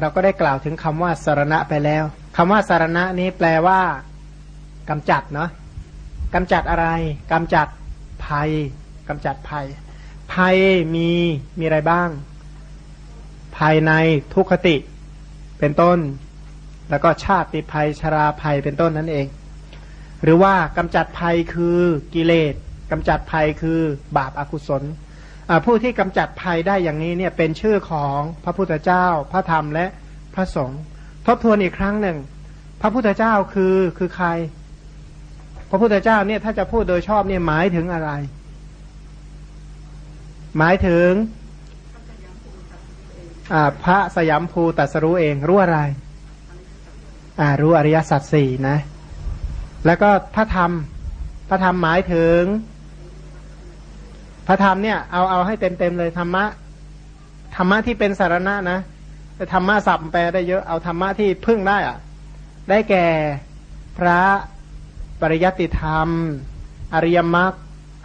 เราก็ได้กล่าวถึงคำว่าสารณะไปแล้วคำว่าสารณะนี้แปลว่ากำจัดเนาะกำจัดอะไรกำจัดภัยกำจัดภัย ภัยมีมีอะไรบ้าง ภายในทุกขติ เป็นต้น แล้วก็ชาติภัยชราภัยเป็นต้นนั่นเอง หรือว่ากำจัดภัยคือกิเลสกำจัดภัยคือบาปอากุศล ผู้ที่กำจัดภัยได้อย่างนี้เนี่ยเป็นชื่อของพระพุทธเจ้า พระธรรมและพระสงฆ์ทบทวนอีกครั้งหนึ่ง พระพุทธเจ้าคือคือใคร พระพุทธเจ้าเนี่ยถ้าจะพูดโดยชอบเนี่ยหมายถึงอะไร หมายถึงพระสยามภูตัสรู้เองรู้อะไรรู้อริยสัจสี่นะ แล้วก็พระธรรม พระธรรมหมายถึง พระธรรมเนี่ยเอาเอาให้เต็มเต็มเลยธรรมะธรรมะที่เป็นสารณะนะแต่ธรรมะสับแปลได้เยอะเอาธรรมะที่พึ่งได้อะได้แก่พระปริยัติธรรม อริยมรรค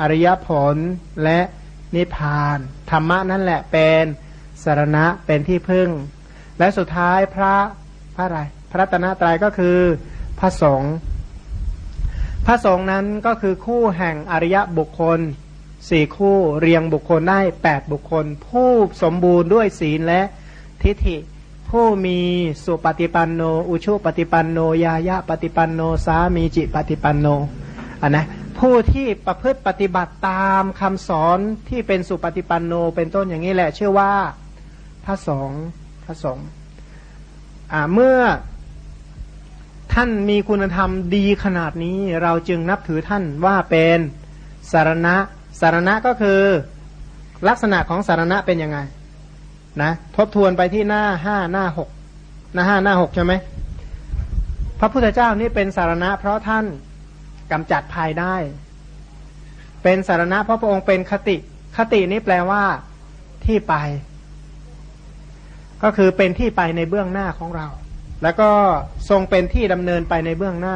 อริยผลและนิพพาน ธรรมะนั่นแหละเป็นสารณะเป็นที่พึ่ง และสุดท้ายพระพระอะไรพระตนะตรายก็คือพระสงฆ์พระสงฆ์นั้นก็คือคู่แห่งอริยบุคคล สี่คู่เรียงบุคคลได้แปดบุคคล ผู้สมบูรณ์ด้วยศีลและทิฏฐิ ผู้มีสุปฏิปันโน อุชุปฏิปันโน ยายะปฏิปันโน สามีจิปฏิปันโนอันนะผู้ที่ประพฤติปฏิบัติตามคำสอนที่เป็นสุปฏิปันโนเป็นต้นอย่างนี้แหละเชื่อว่าพระสงฆ์พระสงฆ์เมื่อท่านมีคุณธรรมดีขนาดนี้ เราจึงนับถือท่านว่าเป็นสารณะ สารณะก็คือลักษณะของสารณะเป็นยังไงนะทบทวนไปที่หน้าห้าหน้าหกหน้าห้าหน้าหกใช่ไหมพระพุทธเจ้านี่เป็นสารณะ เพราะท่านกำจัดภายได้ เป็นสารณะเพราะพระองค์เป็นคติ คตินี้แปลว่าที่ไป ก็คือเป็นที่ไปในเบื้องหน้าของเรา แล้วก็ทรงเป็นที่ดำเนินไปในเบื้องหน้า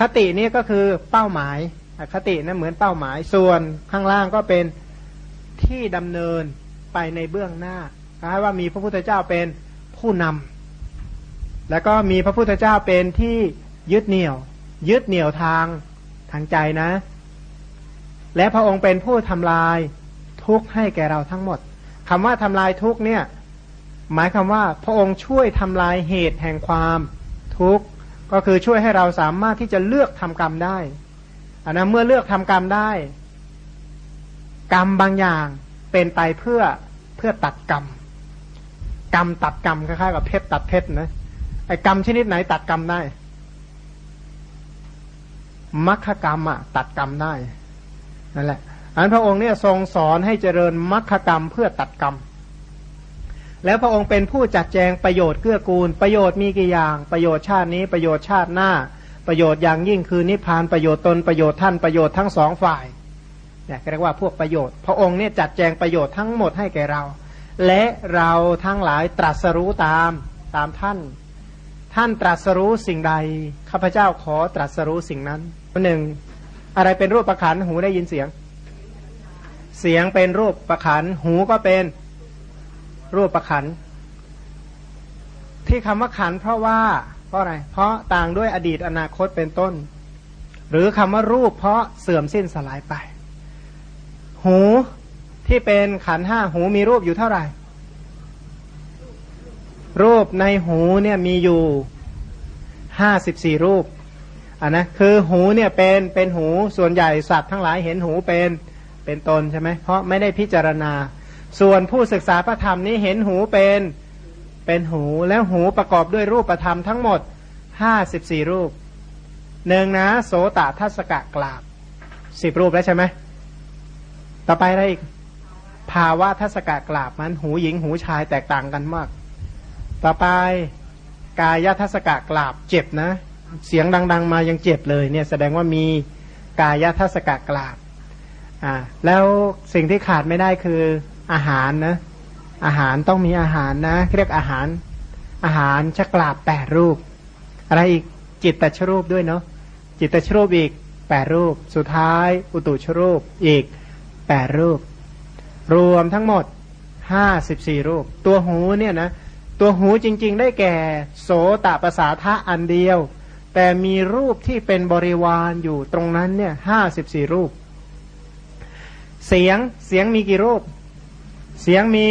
คตินี้ก็คือเป้าหมาย อคตินะเหมือนเป้าหมายส่วนข้างล่างก็เป็นที่ดำเนินไปในเบื้องหน้าคล้ายว่ามีพระพุทธเจ้าเป็นผู้นำแล้วก็มีพระพุทธเจ้าเป็นที่ยึดเหนี่ยว ยึดเหนี่ยวทางทางใจนะ และพระองค์เป็นผู้ทำลายทุกข์ให้แก่เราทั้งหมดคำว่าทำลายทุกข์เนี่ย หมายคำว่าพระองค์ช่วยทำลายเหตุแห่งความทุกข์ก็คือช่วยให้เราสามารถที่จะเลือกทำกรรมได้ อันนั้นเมื่อเลือกทำกรรมได้ กรรมบางอย่างเป็นไปเพื่อเพื่อตัดกรรม กรรมตัดกรรมคล้ายๆกับเพชรตัดเพชรนะไอ้กรรมชนิดไหนตัดกรรมได้มัคคกรรมอะตัดกรรมได้นั่นแหละอันพระองค์เนี่ยทรงสอนให้เจริญมัคคกรรมเพื่อตัดกรรม แล้วพระองค์เป็นผู้จัดแจงประโยชน์เกื้อกูล ประโยชน์มีกี่อย่าง ประโยชน์ชาตินี้ประโยชน์ชาติหน้า ประโยชน์อย่างยิ่งคือนิพพานประโยชน์ตนประโยชน์ท่านประโยชน์ทั้งสองฝ่ายเนี่ยเรียกว่าพวกประโยชน์ พระองค์เนี่ยจัดแจงประโยชน์ทั้งหมดให้แก่เรา และเราทั้งหลายตรัสรู้ตามตามท่าน ท่านตรัสรู้สิ่งใดข้าพเจ้าขอตรัสรู้สิ่งนั้นหนึ่งอะไรเป็นรูปประคันหูได้ยินเสียง เสียงเป็นรูปประคันหูก็เป็นรูปประคันที่คำว่าขันเพราะว่า เพราะอะไร เพราะต่างด้วยอดีตอนาคตเป็นต้น หรือคำว่ารูปเพราะเสื่อมสิ้นสลายไป หูที่เป็นขันห้าหูมีรูปอยู่เท่าไหร่ รูปในหูเนี่ยมีอยู่ห้าสิบสี่รูปอะนะคือหูเนี่ยเป็นเป็นหูส่วนใหญ่สัตว์ทั้งหลายเห็นหูเป็นเป็นตนใช่ไหมเพราะไม่ได้พิจารณา ส่วนผู้ศึกษาพระธรรมนี้เห็นหูเป็น เป็นหูแล้วหูประกอบด้วยรูปธรรมทั้งหมดห้าสิบสี่รูปหนึ่งนะ โสตทัศกะกราบสิบรูปแล้วใช่ไหมต่อไปอะไรอีก ภาวะทัศกะกราบมันหูหญิงหูชายแตกต่างกันมาก ต่อไปกายทัศกะกราบเจ็บนะ เสียงดัง ๆ มายังเจ็บเลยเนี่ยแสดงว่ามีกายทัศกะกราบอ่าแล้วสิ่งที่ขาดไม่ได้คืออาหารนะ อาหารต้องมีอาหารนะ เรียกอาหารอาหารชกลาบแปดรูป อะไรอีกจิตตชรูปด้วยเนาะจิตตชรูปอีกแปดรูป สุดท้าย อุตุชรูปอีกแปดรูป รวมทั้งหมดห้าสิบสี่รูป ตัวหูเนี่ยนะตัวหูจริง ๆ ได้แก่ โสตประสาทะอันเดียว แต่มีรูปที่เป็นบริวารอยู่ตรงนั้นเนี่ยห้าสิบสี่รูป เสียงเสียงมีกี่รูป เสียงมี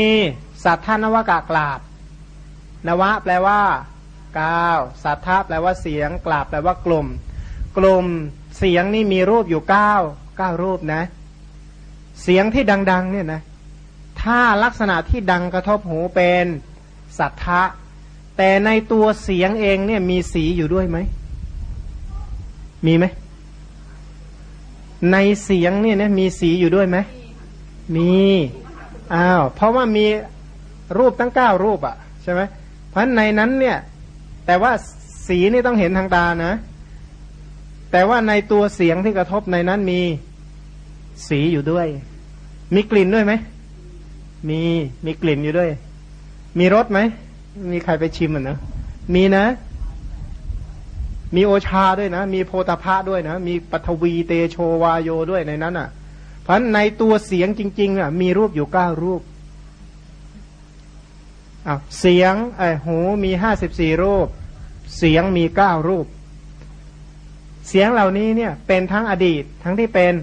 สัทธานวากากลาบ นวะแปลว่าก้าวสัทธาแปลว่าเสียงกลาบแปลว่ากลุ่ม กลุ่มเสียงนี่มีรูปอยู่เก้าเก้ารูปนะ เสียงที่ดัง ๆ เนี่ยนะ ถ้าลักษณะที่ดังกระทบหูเป็นสัทธะแต่ในตัวเสียงเองเนี่ยมีสีอยู่ด้วยไหม มีไหม ในเสียงเนี่ยนะมีสีอยู่ด้วยไหม มี อ้าวเพราะว่ามีรูปตั้งเก้ารูปอะ่ะใช่ไหมเพราะในนั้นเนี่ย แต่ว่าสีนี่ต้องเห็นทางตานะ แต่ว่าในตัวเสียงที่กระทบในนั้นมีสีอยู่ด้วย มีกลิ่นด้วยไหมมีมีกลิ่นอยู่ด้วย มีรสไหมมีใครไปชิมอะนะมีนะ มีโอชาด้วยนะ มีโพธพะด้วยนะ มีปฐวีเตโชวาโยด้วยในนั้นอะ เพราะในตัวเสียงจริงๆอะมีรูปอยู่เก้ารูปอ้าวเสียงไอ้หูมีห้าสิบสี่รูป เสียงมีเก้ารูป เสียงเหล่านี้เนี่ยเป็นทั้งอดีต ทั้งที่เป็น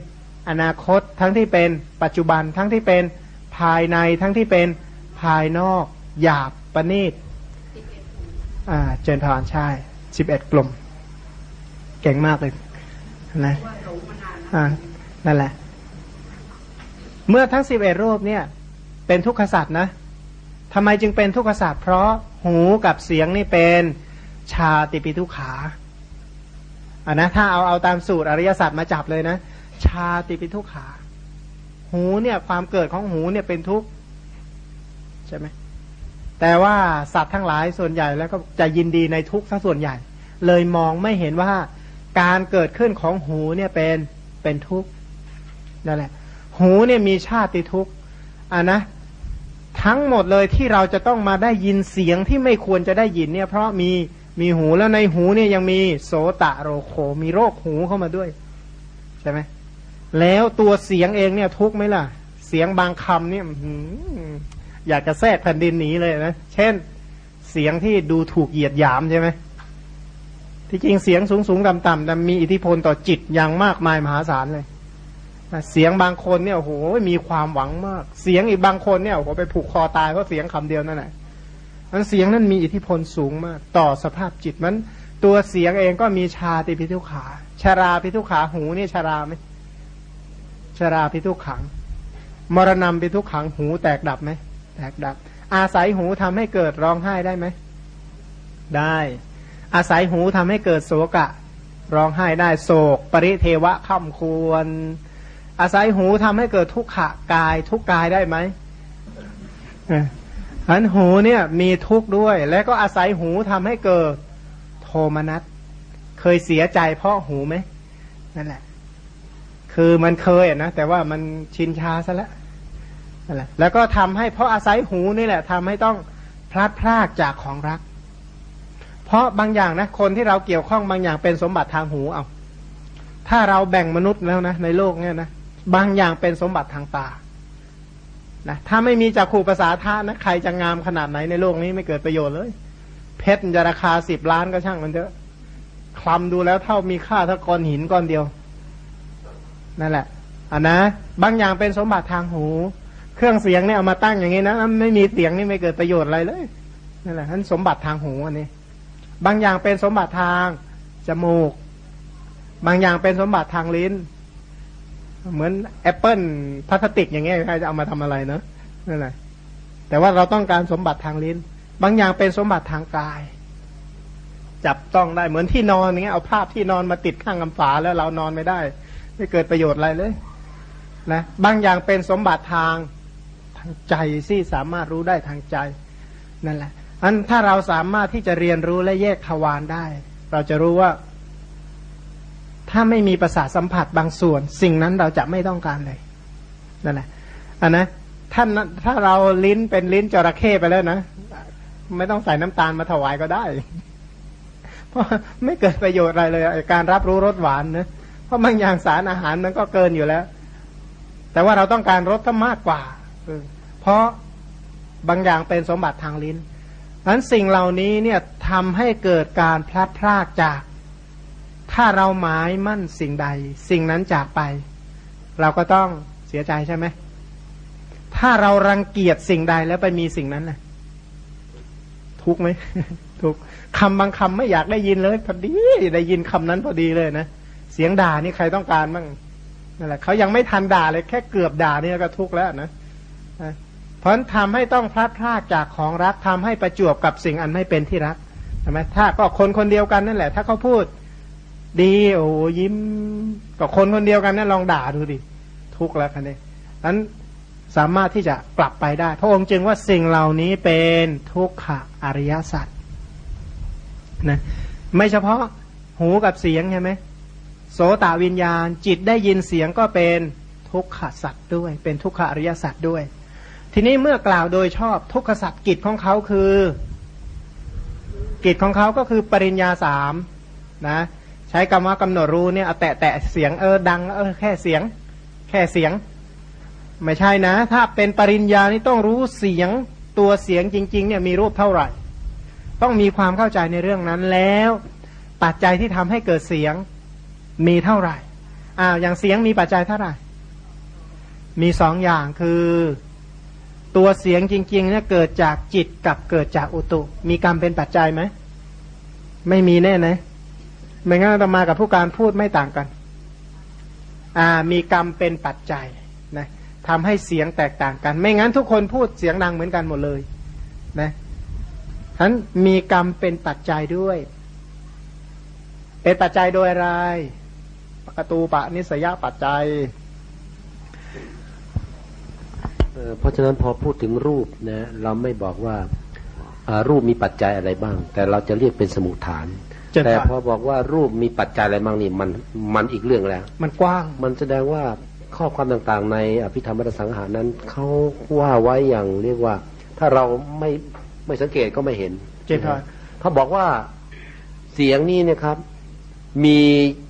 อนาคต ทั้งที่เป็นปัจจุบัน ทั้งที่เป็นภายใน ทั้งที่เป็นภายนอก หยาบประณีตอ่าเจนพานใช่สิบเอ็ดกลุ่ม เก่งมากเลยนะอ่านั่นแหละ เมื่อทั้งสิบเอ็ดรูปเนี่ย เป็นทุกขสัตว์นะทำไมจึงเป็นทุกขสัตว์เพราะหูกับเสียงนี่เป็นชาติปิทุขาอ่านะถ้าเอาเอาตามสูตรอริยสัจมาจับเลยนะ ชาติปิทุขา หูเนี่ยความเกิดของหูเนี่ยเป็นทุกข์ใช่ไหมแต่ว่าสัตว์ทั้งหลายส่วนใหญ่แล้วก็จะยินดีในทุกข์ทั้งส่วนใหญ่ เลยมองไม่เห็นว่าการเกิดขึ้นของหูเนี่ยเป็นเป็นทุกข์นั่นแหละ หูเนี่ยมีชาติทุกข์อะนะ ทั้งหมดเลยที่เราจะต้องมาได้ยินเสียงที่ไม่ควรจะได้ยินเนี่ย เพราะมีมีหูแล้วในหูเนี่ยยังมีโสตะโรโค มีโรคหูเข้ามาด้วยใช่ไหมแล้วตัวเสียงเองเนี่ยทุกไหมล่ะ เสียงบางคำเนี่ยอยากจะแทรกแผ่นดินหนีเลยนะ เช่น เสียงที่ดูถูกเหยียดหยามใช่ไหมที่จริงเสียงสูงสูงต่ำต่ำแต่มีอิทธิพลต่อจิตอย่างมากมายมหาศาลเลย เสียงบางคนเนี่ยโอ้โหมีความหวังมาก เสียงอีกบางคนเนี่ยโอ้โหไปผูกคอตายเพราะเสียงคำเดียวนั่นแหละมันเสียงนั้นมีอิทธิพลสูงมาก ต่อสภาพจิตมันตัวเสียงเองก็มีชาติพิทุขาชาราพิทุขาหูนี่ชาราไหมชาราพิทุขัง มรณะพิทุขังหูแตกดับไหมแตกดับ อาศัยหูทำให้เกิดร้องไห้ได้ไหมได้ อาศัยหูทำให้เกิดโศกะ ร้องไห้ได้โศก ปริเทวะข้าควร อาศัยหูทำให้เกิดทุกขะกาย ทุกกายได้ไหมอันหูเนี่ยมีทุกข์ด้วย และก็อาศัยหูทำให้เกิดโทมนัสเคยเสียใจเพราะหูไหมนั่นแหละ คือมันเคยนะแต่ว่ามันชินชาซะแล้วนั่นแหละ แล้วก็ทำให้เพราะอาศัยหูนี่แหละทำให้ต้องพลัดพรากจากของรัก เพราะบางอย่างนะคนที่เราเกี่ยวข้องบางอย่างเป็นสมบัติทางหูเอาถ้าเราแบ่งมนุษย์แล้วนะในโลกเนี่ยนะ บางอย่างเป็นสมบัติทางตานะถ้าไม่มีจักขู่ภาษาท่านะใครจะงามขนาดไหนในโลกนี้ไม่เกิดประโยชน์เลย เพชรจะราคาสิบล้านก็ช่างมันเถอะคลำดูแล้วเท่ามีค่าเท่าก้อนหินก้อนเดียว นั่นแหละอะนะ บางอย่างเป็นสมบัติทางหู เครื่องเสียงเนี่ยเอามาตั้งอย่างนี้นะไม่มีเสียงนี่ไม่เกิดประโยชน์อะไรเลยนั่นแหละท่านสมบัติทางหูอันนี้ บางอย่างเป็นสมบัติทางจมูก บางอย่างเป็นสมบัติทางลิ้น เหมือนแอปเปิลพลาสติกอย่างเงี้ยใครจะเอามาทำอะไรเนาะนั่นแหละแต่ว่าเราต้องการสมบัติทางลิ้น บางอย่างเป็นสมบัติทางกาย จับต้องได้เหมือนที่นอนอย่างเงี้ยเอาภาพที่นอนมาติดข้างกำฝาแล้วเรานอนไม่ได้ ไม่เกิดประโยชน์อะไรเลยนะบางอย่างเป็นสมบัติทางทางใจที่สามารถรู้ได้ทางใจนั่นแหละอันถ้าเราสามารถที่จะเรียนรู้และแยกทวารได้ เราจะรู้ว่า ถ้าไม่มีประสาทสัมผัสบางส่วน สิ่งนั้นเราจะไม่ต้องการเลยนั่นแหละอันนะท่านถ้าเราลิ้นเป็นลิ้นจระเข้ไปแล้วนะไม่ต้องใส่น้ำตาลมาถวายก็ได้ เพราะไม่เกิดประโยชน์อะไรเลยการรับรู้รสหวานนะเพราะบางอย่างสารอาหารมันก็เกินอยู่แล้ว แต่ว่าเราต้องการรสที่มากกว่าเพราะบางอย่างเป็นสมบัติทางลิ้นนั้นสิ่งเหล่านี้เนี่ยทำให้เกิดการพลัดพรากจาก ถ้าเราหมายมั่นสิ่งใด สิ่งนั้นจากไป เราก็ต้องเสียใจใช่ไหม ถ้าเรารังเกียจสิ่งใดแล้วไปมีสิ่งนั้นนะทุกไหมทุกคำบางคำไม่อยากได้ยินเลยพอดีได้ยินคำนั้นพอดีเลยนะเสียงด่านี่ใครต้องการบ้างนั่นแหละเขายังไม่ทันด่าเลยแค่เกือบด่านี่ก็ทุกข์แล้วนะเพราะทำให้ต้องพลาดพลาดจากของรักทำให้ประจวบกับสิ่งอันไม่เป็นที่รักใช่ไหมถ้าก็คนคนเดียวกันนั่นแหละ ถ้าเขาพูด ดีโอ้ยิ้มก็คนคนเดียวกันนั่นลองด่าดูดิทุกข์แล้วคันนี้นั้นสามารถที่จะกลับไปได้ พระองค์จึงว่าสิ่งเหล่านี้เป็นทุกขะอริยสัจนะไม่เฉพาะหูกับเสียงใช่ไหมโสตวิญญาณจิตได้ยินเสียงก็เป็นทุกขสัตว์ด้วย เป็นทุกขอริยสัตว์ด้วย ทีนี้เมื่อกล่าวโดยชอบทุกขสัตว์กิจของเขาคือ กิจของเขาก็คือปริญญาสามนะ ใช้คำว่ากำหนดรู้เนี่ยเอาแตะแตะเสียงเออดังเออแค่เสียง แค่เสียง ไม่ใช่นะ ถ้าเป็นปริญญานี่ต้องรู้เสียงตัวเสียงจริง ๆ เนี่ยมีรูปเท่าไหร่ ต้องมีความเข้าใจในเรื่องนั้นแล้ว ปัจจัยที่ทำให้เกิดเสียงมีเท่าไหร่อ้าวอย่างเสียงมีปัจจัยเท่าไหร่ มีสองอย่างคือ ตัวเสียงจริงๆเนี่ยเกิดจากจิตกับเกิดจากอุตุ มีกรรมเป็นปัจจัยไหมไม่มีแน่นะ ไม่งั้นตมากับผู้การพูดไม่ต่างกัน อ่า มีกรรมเป็นปัจจัยนะทำให้เสียงแตกต่างกัน ไม่งั้นทุกคนพูดเสียงดังเหมือนกันหมดเลยนะฉะนั้นมีกรรมเป็นปัจจัยด้วย เป็นปัจจัยโดยอะไรปตูปะนิสยปัจจัยเพราะฉะนั้นพอพูดถึงรูปนะเราไม่บอกว่ารูปมีปัจจัยอะไรบ้าง แต่เราจะเรียกเป็นสมุทฐาน แต่พอบอกว่ารูปมีปัจจัยอะไรบ้างนี่มันมันอีกเรื่องแล้ว มันกว้างมันแสดงว่าข้อความต่างๆ ในอภิธรรมรัสังหารนั้นเขาว่าไว้อย่างเรียกว่า ถ้าเราไม่ไม่สังเกตก็ไม่เห็นเจนพอเขาบอกว่าเสียงนี้นะครับ มี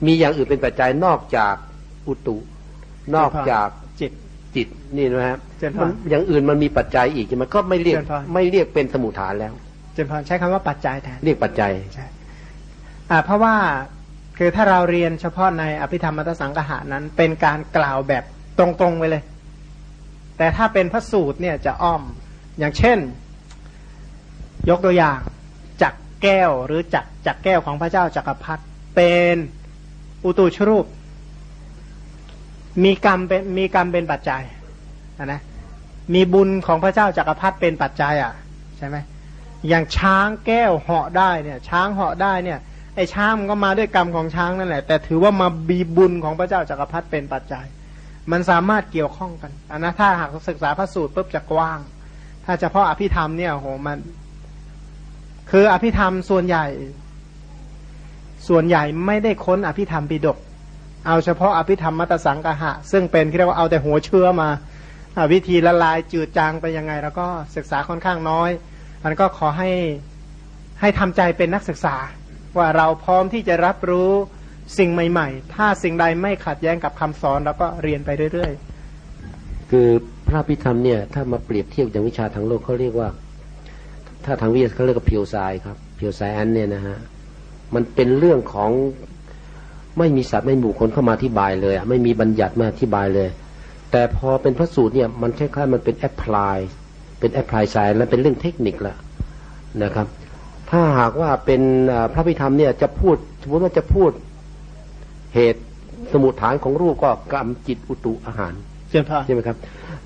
มีอย่างอื่นเป็นปัจจัยนอกจากอุตุ นอกจากจิตจิตนี่นะครับมันอย่างอื่นมันมีปัจจัยอีกมันก็ไม่เรียกไม่เรียกเป็นสมุทฐานแล้วเจนพรใช้คำว่าปัจจัยแทนเรียกปัจจัยใช่ อ่าเพราะว่าคือถ้าเราเรียนเฉพาะในอภิธรรมมัตสังกหานั้น เป็นการกล่าวแบบตรงๆไปเลย แต่ถ้าเป็นพระสูตรเนี่ยจะอ้อมอย่างเช่น ยกตัวอย่างจักแก้วหรือจักจักแก้วของพระเจ้าจักรพรรดิเป็นอุตุชรูป มีกรรมเป็นมีกรรมเป็นปัจจัยนะมีบุญของพระเจ้าจักรพรรดิเป็นปัจจัยอะใช่ไหมอย่างช้างแก้วเหาะได้เนี่ย ช้างเหาะได้เนี่ย ไอ้ช้างมันก็มาด้วยกรรมของช้างนั่นแหละ แต่ถือว่ามาบีบุญของพระเจ้าจักรพรรดิเป็นปัจจัย มันสามารถเกี่ยวข้องกันอันนะถ้าหากศึกษาพระสูตรปุ๊บจะกว้าง ถ้าเฉพาะอภิธรรมเนี่ยโหมัน คืออภิธรรมส่วนใหญ่ ส่วนใหญ่ไม่ได้ค้นอภิธรรมปิดก เอาเฉพาะอภิธรรมมัตสังกะหะ ซึ่งเป็นที่เรียกว่าเอาแต่หัวเชื้อมาวิธีละลายจืดจางไปยังไง แล้วก็ศึกษาค่อนข้างน้อยมันก็ขอให้ให้ทำใจเป็นนักศึกษา ว่าเราพร้อมที่จะรับรู้สิ่งใหม่ ๆ ถ้าสิ่งใดไม่ขัดแย้งกับคำสอนแล้วก็เรียนไปเรื่อยๆ คือพระพิธรรมเนี่ยถ้ามาเปรียบเทียบอย่างวิชาทางโลกเขาเรียกว่า ถ้าทางวิทยาเขาเรียกว่าเพียวไซครับเพียวไซแอนเนี่ยนะฮะมันเป็นเรื่องของไม่มีสัตว์ไม่หมู่คนเข้ามาอธิบายเลยไม่มีบัญญัติมาอธิบายเลย แต่พอเป็นพระสูตรเนี่ยมันคล้ายๆมันเป็น applied เป็น applied science และเป็นเรื่องเทคนิคละนะครับ ถ้าหากว่าเป็นพระอภิธรรมเนี่ยจะพูดสมมติว่าจะพูดเหตุสมุทฐานของรูปก็กรรมจิตอุตุอาหารใช่ไหมครับ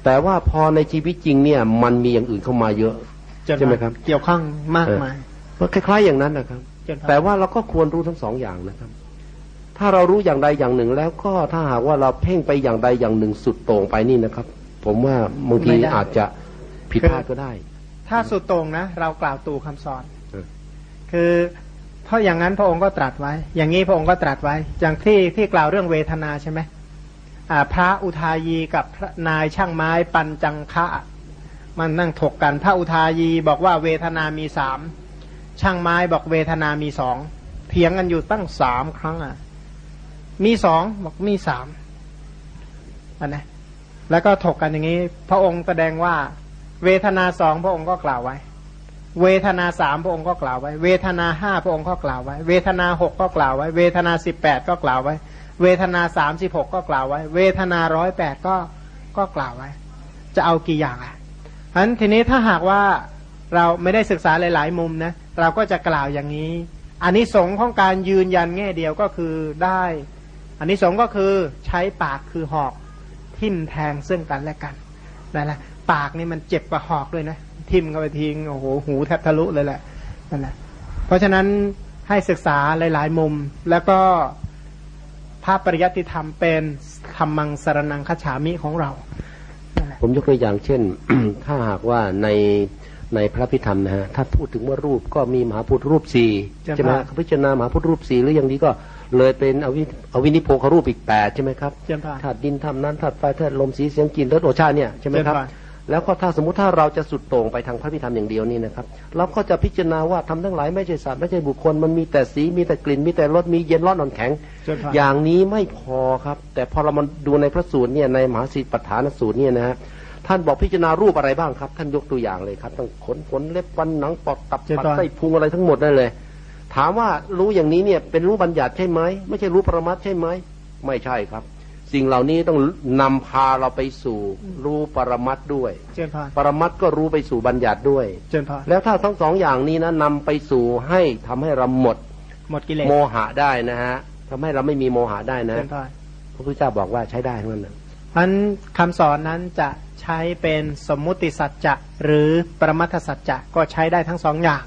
แต่ว่าพอในชีวิตจริงเนี่ย มันมีอย่างอื่นเข้ามาเยอะใช่ไหมครับ เกี่ยวข้องมากมายก็คล้าย ๆอย่างนั้นนะครับ แต่ว่าเราก็ควรรู้ทั้งสองอย่างนะครับ ถ้าเรารู้อย่างใดอย่างหนึ่งแล้วก็ถ้าหากว่าเราเพ่งไปอย่างใดอย่างหนึ่งสุดโต่งไปนี่นะครับ ผมว่าบางทีอาจจะผิดพลาดก็ได้ ถ้าสุดโต่งนะ เรากล่าวตูคำสอน คือเพราะอย่างนั้นพระองค์ก็ตรัสไว้ อย่างนี้พระองค์ก็ตรัสไว้ อย่างที่ที่กล่าวเรื่องเวทนาใช่ไหมพระอุทายีกับนายช่างไม้ปันจังคะมันนั่งถกกัน พระอุทายีบอกว่าเวทนามีสามช่างไม้บอกเวทนามีสองเถียงกันอยู่ตั้งสามครั้งอะ มีสองบอกมีสามอันนะแล้วก็ถกกันอย่างนี้ พระองค์แสดงว่า เวทนาสองพระองค์ก็กล่าวไว้ เวทนาสามพระองค์ก็กล่าวไว้ เวทนาห้าพระองค์ก็กล่าวไว้ เวทนาหกก็กล่าวไว้ เวทนาสิบแปดก็กล่าวไว้ เวทนาสามสิบหกก็กล่าวไว้ เวทนาร้อยแปดก็ก็กล่าวไว้ จะเอากี่อย่างอะฉะนั้นทีนี้ถ้าหากว่าเราไม่ได้ศึกษาหลาย ๆ มุมนะเราก็จะกล่าวอย่างนี้อันนี้สงของการยืนยันแง่เดียวก็คือได้ อันนี้สงก็คือใช้ปากคือหอกทิ่มแทงซึ่งกันและกันนั่นแหละปากนี่มันเจ็บกว่าหอกด้วยนะ ทิ่มเข้าไปทิ้งโอ้โหหูแทบทะลุเลยแหละนั่นแหละเพราะฉะนั้นให้ศึกษาหลาย ๆ มุม แล้วก็ภาพปริยัติธรรมเป็นธรรมังสารนังคฉามิของเรานั่นแหละผมยกตัวอย่างเช่น ถ้าหากว่าในในพระพิธรรมนะฮะถ้าพูดถึงว่ารูปก็มีมหาพุทธรูปสี่ใช่ไหมพิจารณามหาพุทธรูปสี่หรืออย่างนี้ก็เลยเป็นอวิอวินิโพครูปอีกแปดใช่ไหมครับเจียมพานธาตุดินธาตุน้ำธาตุไฟธาตุลมสีเสียงกลิ่นรสโอชาเนี่ยใช่ไหมครับเช่นไร แล้วก็ถ้าสมมติถ้าเราจะสุดโต่งไปทางพระพิธรรมอย่างเดียวนี่นะครับเราก็จะพิจารณาว่าทำทั้งหลายไม่ใช่สัตว์ไม่ใช่บุคคลมันมีแต่สีมีแต่กลิ่นมีแต่รสมีเย็นร้อนอ่อนแข็งเช่นไรอย่างนี้ไม่พอครับ แต่พอเรามาดูในพระสูตรเนี่ยในมหาสีปัฏฐานสูตรเนี่ยนะฮะท่านบอกพิจารณารูปอะไรบ้างครับ ท่านยกตัวอย่างเลยครับทั้งขนขนเล็บฟันหนังปอดตับเจตปัดอนไส้พุงอะไรทั้งหมดได้เลย ถามว่ารู้อย่างนี้เนี่ยเป็นรู้บัญญัติใช่ไหมไม่ใช่รู้ปรมัตถ์ใช่ไหมไม่ใช่ครับ สิ่งเหล่านี้ต้องนำพาเราไปสู่รู้ปรมัตถ์ด้วย เจียมพานปรมัตถ์ก็รู้ไปสู่บัญญัติด้วย เจียมพานแล้วถ้าทั้งสองอย่างนี้นะนำไปสู่ให้ทำให้เราหมด หมดกิเลสโมหะได้นะฮะทำให้เราไม่มีโมหะได้นะเจียมพานพระพุทธเจ้าบอกว่าใช้ได้ทั้งนั้นนะเพราะฉะนั้นคำสอนนั้นจะใช้เป็นสมมุติสัจจะหรือปรมัตถสัจจะก็ใช้ได้ทั้งสองอย่าง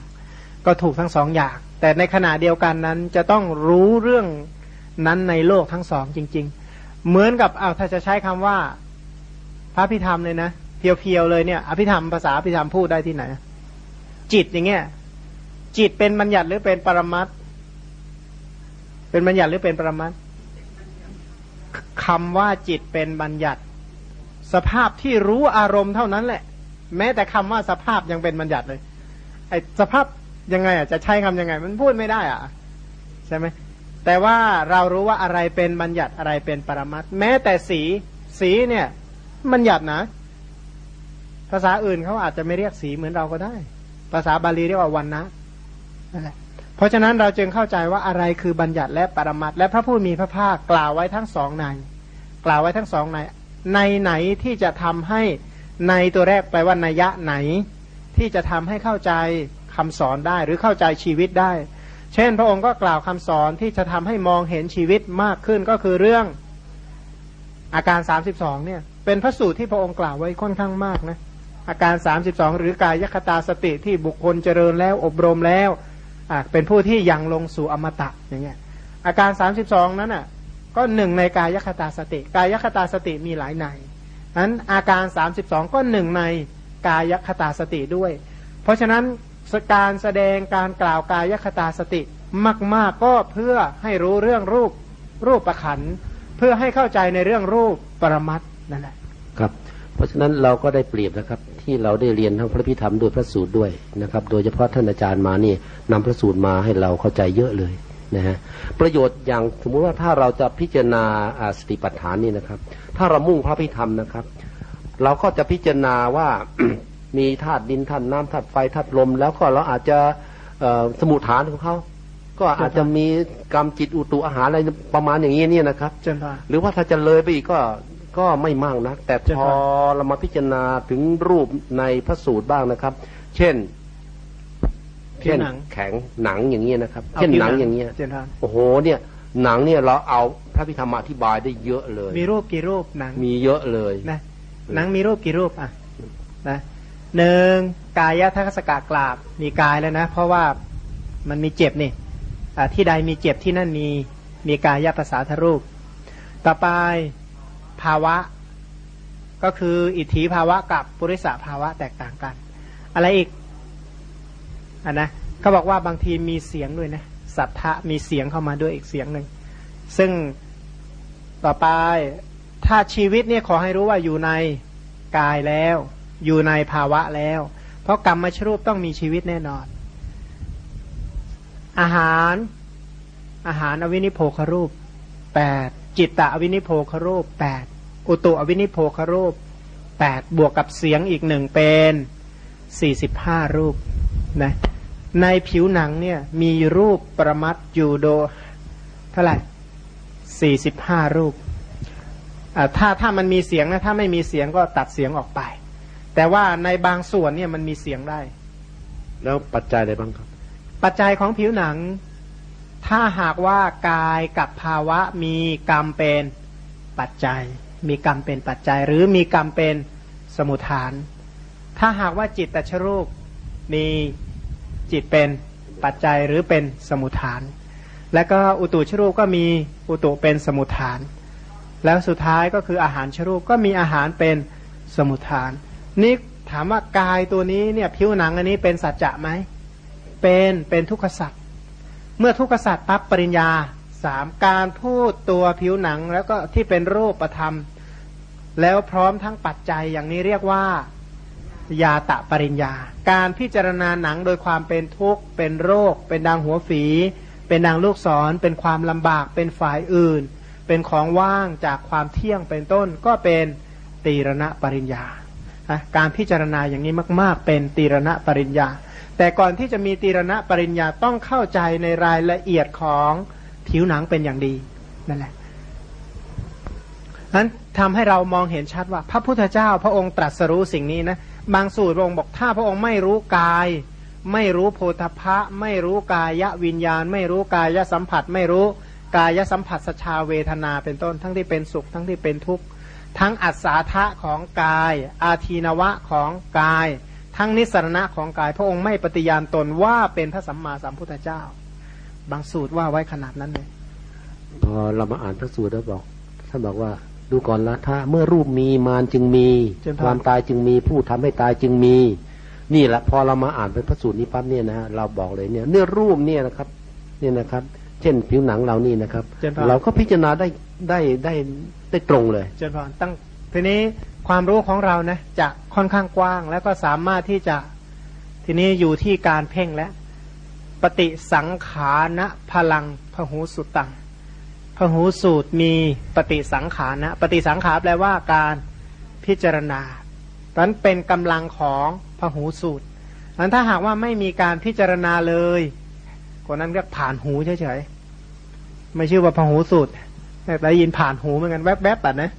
ก็ถูกทั้งสองอย่าง แต่ในขณะเดียวกันนั้นจะต้องรู้เรื่องนั้นในโลกทั้งสองจริง ๆ เหมือนกับเอาวถ้าจะใช้คำว่า พระพิธรรมเลยนะเพียวๆเลยเนี่ยอภิธรรมภาษาอภิธรรมพูดได้ที่ไหน จิตอย่างเงี้ยจิตเป็นบัญญัติหรือเป็นปรมัตเป็นบัญญัติหรือเป็นปรมัตคำว่าจิตเป็นบัญญัติ สภาพที่รู้อารมณ์เท่านั้นแหละ แม้แต่คำว่าสภาพยังเป็นบัญญัติเลยไอ้สภาพยังไงอะจะใช้คำยังไง มันพูดไม่ได้อะใช่ไหม แต่ว่าเรารู้ว่าอะไรเป็นบัญญัติอะไรเป็นปรมัตแม้แต่สี สีเนี่ย บัญญัตินะ ภาษาอื่นเขาอาจจะไม่เรียกสีเหมือนเราก็ได้ ภาษาบาลีเรียกว่าวันนะนั่นแหละเพราะฉะนั้นเราจึงเข้าใจว่าอะไรคือบัญญัติและปรมัตและพระผู้มีพระภาคกล่าวไว้ทั้งสองใน กล่าวไว้ทั้งสองใน ในไหนที่จะทำให้ในตัวแรกแปลว่านัยยะไหน ที่จะทำให้เข้าใจคำสอนได้หรือเข้าใจชีวิตได้ เช่น พระองค์ก็กล่าวคำสอนที่จะทำให้มองเห็นชีวิตมากขึ้นก็คือเรื่องอาการ 32 เนี่ย เป็นพระสูตรที่พระองค์กล่าวไว้ค่อนข้างมากนะอาการ 32 หรือกายคตาสติที่บุคคลเจริญแล้วอบรมแล้วเป็นผู้ที่ยังลงสู่อมตะอย่างเงี้ยอาการ 32 นั้นอะก็หนึ่งในกายคตาสติ กายคตาสติมีหลายในนั้นอาการ 32 ก็หนึ่งในกายคตาสติด้วย เพราะฉะนั้น การแสดงการกล่าวกายคตาสติมาก ๆ ก็เพื่อให้รู้เรื่องรูปรูปประขันเพื่อให้เข้าใจในเรื่องรูปปรมัตถ์นั่นแหละครับเพราะฉะนั้นเราก็ได้เปรียบนะครับ ที่เราได้เรียนทั้งพระพิธรรมด้วยพระสูตรด้วยนะครับ โดยเฉพาะท่านอาจารย์มานี่นำพระสูตรมาให้เราเข้าใจเยอะเลยนะฮะประโยชน์อย่างสมมุติว่าถ้าเราจะพิจารณาสติปัฏฐานนี่นะครับ ถ้าเรามุ่งพระพิธรรมนะครับ เราก็จะพิจารณาว่า มีธาตุดินธาตุน้ำธาตุไฟธาตุลม แล้วก็เราอาจจะเอ่อสมุทฐานของเขาก็อาจจะมีกรรมจิตอุตุอาหารอะไรประมาณอย่างนี้เนี่ยนะครับเจนพาหรือว่าถ้าจะเลยไปอีกก็ก็ไม่มากนักแต่จะพอเรามาพิจารณาถึงรูปในพระสูตรบ้างนะครับ เช่นผิวเช่นหนังแข็งหนังอย่างเงี้ยนะครับเอาเช่นผิวหนังอย่างเงี้ยเจนพาโอ้โห เนี่ยหนังเนี่ยเราเอาพระพิธรรมอธิบายได้เยอะเลย มีรูปกี่รูปหนังมีเยอะเลยนะหนังมีรูปกี่รูปอะนะ หนึ่งกายทัศกากราบมีกายแล้วนะ เพราะว่ามันมีเจ็บนี่ที่ใดมีเจ็บที่นั่นมีมีกายภาษาทรูป ต่อไปภาวะ ก็คืออิทธิภาวะกับปุริสภาวะแตกต่างกัน อะไรอีกอันนะเขาบอกว่าบางทีมีเสียงด้วยนะสัทธะมีเสียงเข้ามาด้วยอีกเสียงหนึ่งซึ่งต่อไปถ้าชีวิตเนี่ยขอให้รู้ว่าอยู่ในกายแล้ว อยู่ในภาวะแล้ว เพราะกรรมมชรูปต้องมีชีวิตแน่นอน อาหารอาหารอวินิโพครูปแปดจิตตะอวินิโพครูปแปดอุตุอวินิโพครูปแปดบวกกับเสียงอีกหนึ่งเป็นสี่สิบห้ารูปนะในผิวหนังเนี่ยมีรูปประมัดอยู่โดเท่าไหร่สี่สิบห้ารูปถ้าถ้ามันมีเสียงนะถ้าไม่มีเสียงก็ตัดเสียงออกไป แต่ว่าในบางส่วนเนี่ยมันมีเสียงได้ แล้วปัจจัยอะไรบ้างครับ ปัจจัยของผิวหนัง ถ้าหากว่ากายกับภาวะมีกรรมเป็นปัจจัย มีกรรมเป็นปัจจัย หรือมีกรรมเป็นสมุทฐาน ถ้าหากว่าจิตตชรูปมีจิตเป็นปัจจัยหรือเป็นสมุทฐาน แล้วก็อุตุชรูปก็มีอุตุเป็นสมุทฐาน แล้วสุดท้ายก็คืออาหารชรูปก็มีอาหารเป็นสมุทฐาน นี่ถามว่ากายตัวนี้เนี่ยผิวหนังอันนี้เป็นสัจจะไหม เป็นเป็นทุกขสัตว์เมื่อทุกขสัตว์ปั๊บปริญญาสามการพูดตัวผิวหนังแล้วก็ที่เป็นรูประธรรม แล้วพร้อมทั้งปัจจัยอย่างนี้เรียกว่ายาตะปริญญา การพิจารณาหนังโดยความเป็นทุกข์ เป็นโรค เป็นดังหัวฝี เป็นดังลูกศร เป็นความลำบาก เป็นฝ่ายอื่น เป็นของว่างจากความเที่ยงเป็นต้นก็เป็นตีรณะปริญญา การพิจารณาอย่างนี้มาก ๆ เป็นตีรณะปริญญา แต่ก่อนที่จะมีตีรณะปริญญาต้องเข้าใจในรายละเอียดของผิวหนังเป็นอย่างดีนั่นแหละนั้นทำให้เรามองเห็นชัดว่า พระพุทธเจ้าพระองค์ตรัสรู้สิ่งนี้นะบางสูตรพระองค์บอกถ้าพระองค์ไม่รู้กาย ไม่รู้โพธพะ ไม่รู้กายวิญญาณ ไม่รู้กายสัมผัส ไม่รู้กายสัมผัสสชาเวทนาเป็นต้น ทั้งที่เป็นสุขทั้งที่เป็นทุกข์ ทั้งอัศาทะของกาย อาทีนวะของกาย ทั้งนิสรณะของกาย พระองค์ไม่ปฏิญาณตนว่าเป็นพระสัมมาสัมพุทธเจ้า บางสูตรว่าไว้ขนาดนั้นเลยพอเรามาอ่านพระสูตรแล้วบอกท่านบอกว่าดูก่อนละถ้าเมื่อรูปมีมารจึงมี ความตายจึงมีผู้ทำให้ตายจึงมี นี่แหละพอเรามาอ่านเป็นพระสูตรนี้ปั๊บเนี่ยนะฮะเราบอกเลยเนี่ยเนื้อรูปเนี่ยนะครับ เนี่ยนะครับ เช่นผิวหนังเรานี่นะครับ เราก็พิจารณาได้ได้ได้ได้ตรงเลยเจนพรตั้งทีนี้ความรู้ของเรานะจะค่อนข้างกว้าง แล้วก็สามารถที่จะทีนี้อยู่ที่การเพ่งและ ปฏิสังขานะพลังพหูสุตังพหูสูตรมีปฏิสังขารนะปฏิสังขารแปลว่าการพิจารณานั้นเป็นกำลังของพหูสูตรนั้นถ้าหากว่าไม่มีการพิจารณาเลย คนนั้นเรียกผ่านหูเฉยๆไม่ชื่อว่าพหูสูตรแต่ได้ยินผ่านหูเหมือนกันแวบๆแบบนะ